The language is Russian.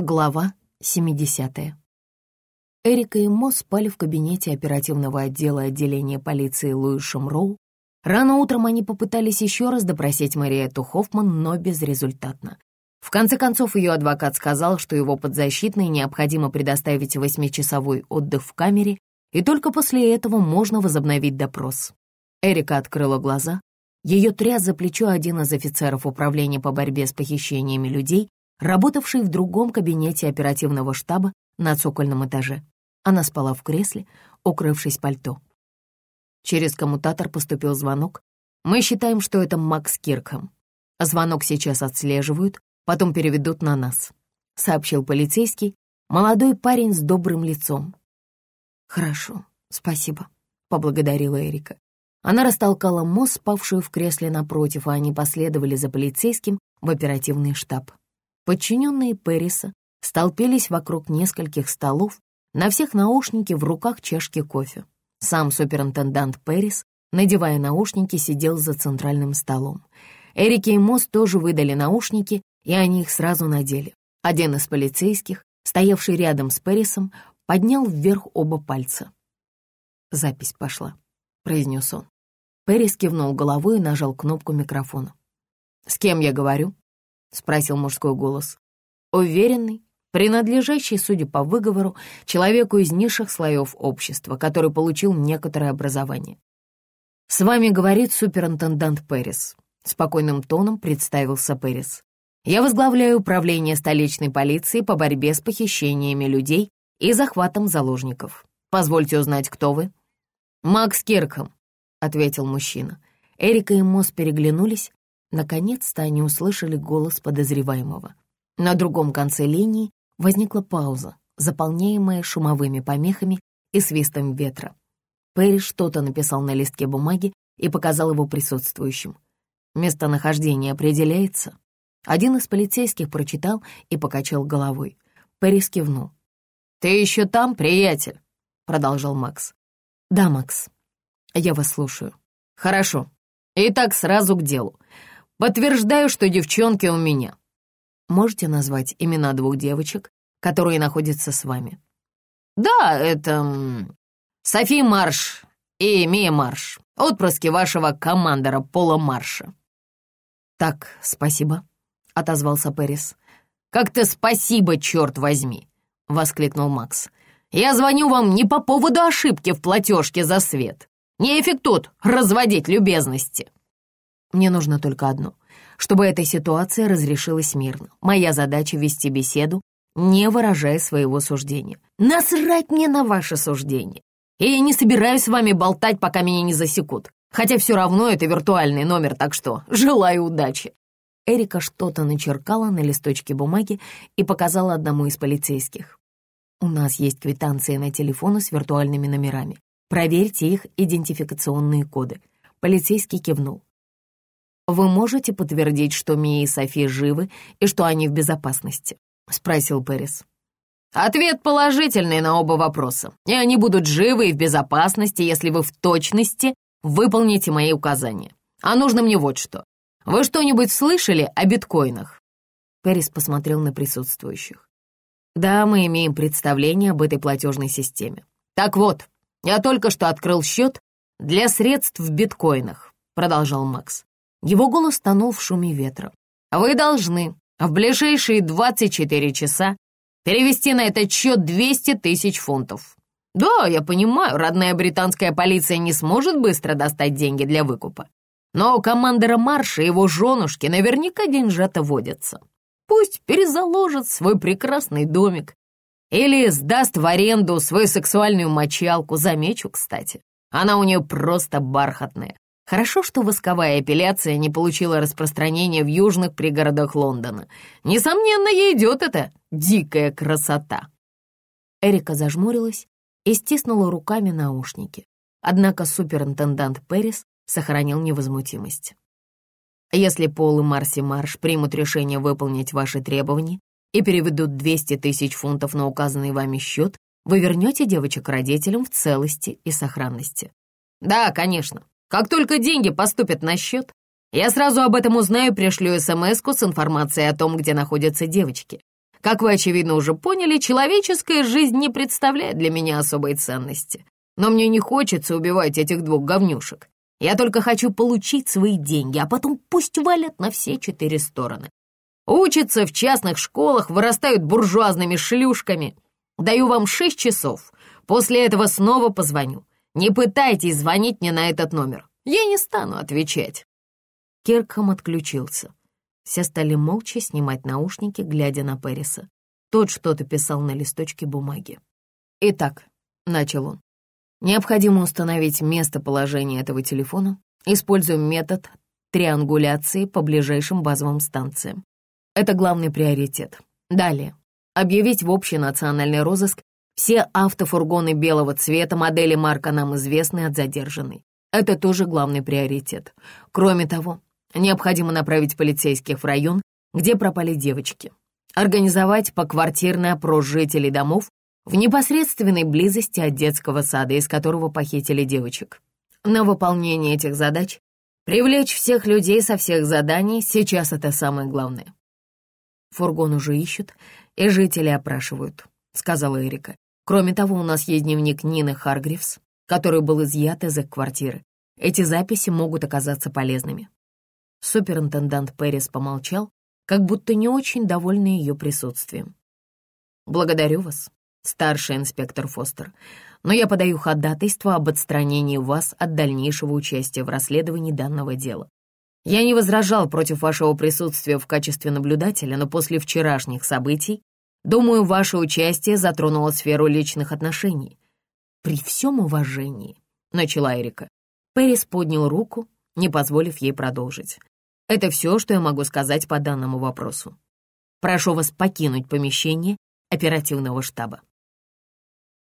Глава 70. Эрика и Мо спали в кабинете оперативного отдела отделения полиции Луишем Роу. Рано утром они попытались еще раз допросить Мариетту Хоффман, но безрезультатно. В конце концов, ее адвокат сказал, что его подзащитной необходимо предоставить восьмичасовой отдых в камере, и только после этого можно возобновить допрос. Эрика открыла глаза. Ее тряс за плечо один из офицеров управления по борьбе с похищениями людей, работавший в другом кабинете оперативного штаба на цокольном этаже. Она спала в кресле, укрывшись пальто. Через коммутатор поступил звонок. Мы считаем, что это Макс Киркхэм. Звонок сейчас отслеживают, потом переведут на нас», — сообщил полицейский, молодой парень с добрым лицом. «Хорошо, спасибо», — поблагодарила Эрика. Она растолкала Мо, спавшую в кресле напротив, а они последовали за полицейским в оперативный штаб. Подчиненные Перриса столпились вокруг нескольких столов, на всех наушники в руках чашки кофе. Сам суперинтендант Перрис, надевая наушники, сидел за центральным столом. Эрике и Мосс тоже выдали наушники, и они их сразу надели. Один из полицейских, стоявший рядом с Перрисом, поднял вверх оба пальца. «Запись пошла», — произнес он. Перрис кивнул головой и нажал кнопку микрофона. «С кем я говорю?» — спросил мужской голос. Уверенный, принадлежащий, судя по выговору, человеку из низших слоев общества, который получил некоторое образование. «С вами говорит суперинтендант Перрис», — спокойным тоном представился Перрис. «Я возглавляю управление столичной полиции по борьбе с похищениями людей и захватом заложников. Позвольте узнать, кто вы?» «Макс Кирком», — ответил мужчина. Эрика и Мосс переглянулись, Наконец-то они услышали голос подозреваемого. На другом конце линии возникла пауза, заполняемая шумовыми помехами и свистом ветра. Перри что-то написал на листке бумаги и показал его присутствующим. Местонахождение определяется. Один из полицейских прочитал и покачал головой. Перри кивнул. «Ты еще там, приятель?» — продолжал Макс. «Да, Макс, я вас слушаю». «Хорошо. Итак, сразу к делу. Подтверждаю, что девчонки у меня. Можете назвать имена двух девочек, которые находятся с вами? Да, это Софи Марш и Мия Марш, отпрыски вашего командора Пола Марша. Так, спасибо, отозвался Пэрис. Как-то спасибо, черт возьми, воскликнул Макс. Я звоню вам не по поводу ошибки в платежке за свет. Не эффект тут разводить любезности. Мне нужно только одно — чтобы эта ситуация разрешилась мирно. Моя задача — вести беседу, не выражая своего суждения. Насрать мне на ваше суждение. И я не собираюсь с вами болтать, пока меня не засекут. Хотя все равно это виртуальный номер, так что желаю удачи. Эрика что-то начеркала на листочке бумаги и показала одному из полицейских. «У нас есть квитанции на телефоны с виртуальными номерами. Проверьте их идентификационные коды». Полицейский кивнул. «Вы можете подтвердить, что Мия и Софи живы и что они в безопасности?» — спросил Пэрис. «Ответ положительный на оба вопроса, и они будут живы и в безопасности, если вы в точности выполните мои указания. А нужно мне вот что. Вы что-нибудь слышали о биткоинах?» Пэрис посмотрел на присутствующих. «Да, мы имеем представление об этой платежной системе. Так вот, я только что открыл счет для средств в биткоинах», — продолжал Макс. Его голос тонул в шуме ветра. «Вы должны в ближайшие 24 часа перевести на этот счет 200 тысяч фунтов. Да, я понимаю, родная британская полиция не сможет быстро достать деньги для выкупа. Но у командора Марша и его женушки наверняка деньжата водятся. Пусть перезаложит свой прекрасный домик или сдаст в аренду свою сексуальную мочалку, замечу, кстати. Она у нее просто бархатная. Хорошо, что восковая эпиляция не получила распространения в южных пригородах Лондона. Несомненно, ей идет эта дикая красота. Эрика зажмурилась и стиснула руками наушники. Однако суперинтендант Перрис сохранил невозмутимость. Если Пол и Марси Марш примут решение выполнить ваши требования и переведут 200 тысяч фунтов на указанный вами счет, вы вернете девочек родителям в целости и сохранности. Да, конечно, как только деньги поступят на счет, я сразу об этом узнаю и пришлю смс с информацией о том, где находятся девочки. Как вы, очевидно, уже поняли, человеческая жизнь не представляет для меня особой ценности. Но мне не хочется убивать этих двух говнюшек. Я только хочу получить свои деньги, а потом пусть валят на все четыре стороны. Учатся в частных школах, вырастают буржуазными шлюшками. Даю вам шесть часов. После этого снова позвоню. Не пытайтесь звонить мне на этот номер. Я не стану отвечать». Киркхам отключился. Все стали молча снимать наушники, глядя на Перриса. Тот что-то писал на листочке бумаги. «Итак», — начал он, — «необходимо установить местоположение этого телефона. Используем метод триангуляции по ближайшим базовым станциям. Это главный приоритет. Далее. Объявить в общий национальный розыск все автофургоны белого цвета модели марка нам известны от задержанной. Это тоже главный приоритет. Кроме того, необходимо направить полицейских в район, где пропали девочки. Организовать поквартирный опрос жителей домов в непосредственной близости от детского сада, из которого похитили девочек. На выполнение этих задач привлечь всех людей со всех заданий сейчас это самое главное. Фургон уже ищут, и жители опрашивают, сказала Эрика. Кроме того, у нас есть дневник Нины Харгривс, который был изъят из их квартиры. Эти записи могут оказаться полезными. Суперинтендант Перрис помолчал, как будто не очень довольный ее присутствием. «Благодарю вас, старший инспектор Фостер, но я подаю ходатайство об отстранении вас от дальнейшего участия в расследовании данного дела. Я не возражал против вашего присутствия в качестве наблюдателя, но после вчерашних событий Думаю, ваше участие затронуло сферу личных отношений. При всем уважении, — начала Эрика. Пэрис поднял руку, не позволив ей продолжить. Это все, что я могу сказать по данному вопросу. Прошу вас покинуть помещение оперативного штаба.